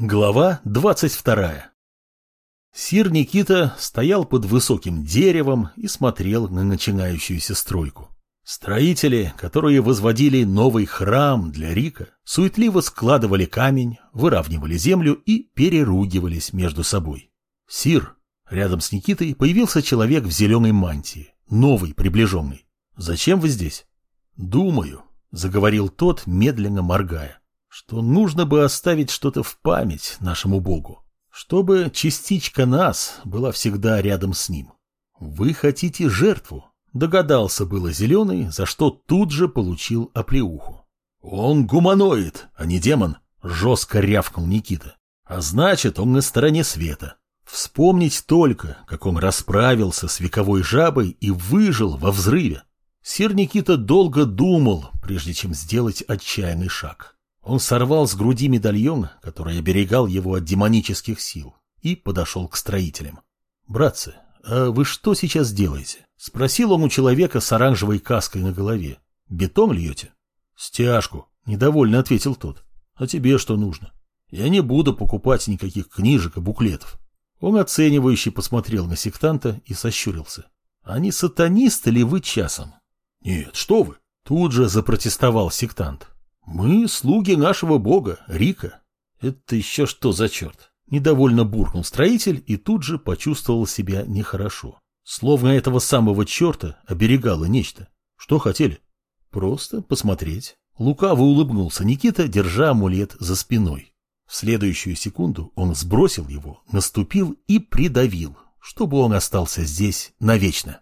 Глава 22 Сир Никита стоял под высоким деревом и смотрел на начинающуюся стройку. Строители, которые возводили новый храм для Рика, суетливо складывали камень, выравнивали землю и переругивались между собой. Сир, рядом с Никитой появился человек в зеленой мантии, новый, приближенный. «Зачем вы здесь?» «Думаю», — заговорил тот, медленно моргая что нужно бы оставить что-то в память нашему Богу, чтобы частичка нас была всегда рядом с ним. Вы хотите жертву, догадался было Зеленый, за что тут же получил оплеуху. Он гуманоид, а не демон, жестко рявкнул Никита. А значит, он на стороне света. Вспомнить только, как он расправился с вековой жабой и выжил во взрыве. Сир Никита долго думал, прежде чем сделать отчаянный шаг. Он сорвал с груди медальон, который оберегал его от демонических сил, и подошел к строителям. «Братцы, а вы что сейчас делаете?» — спросил он у человека с оранжевой каской на голове. «Бетон льете?» «Стяжку», — недовольно ответил тот. «А тебе что нужно?» «Я не буду покупать никаких книжек и буклетов». Он оценивающе посмотрел на сектанта и сощурился. «А не сатанисты ли вы часом?» «Нет, что вы!» Тут же запротестовал сектант. «Мы слуги нашего бога, Рика». «Это еще что за черт?» Недовольно буркнул строитель и тут же почувствовал себя нехорошо. Словно этого самого черта оберегало нечто. Что хотели? Просто посмотреть. Лукаво улыбнулся Никита, держа амулет за спиной. В следующую секунду он сбросил его, наступил и придавил, чтобы он остался здесь навечно.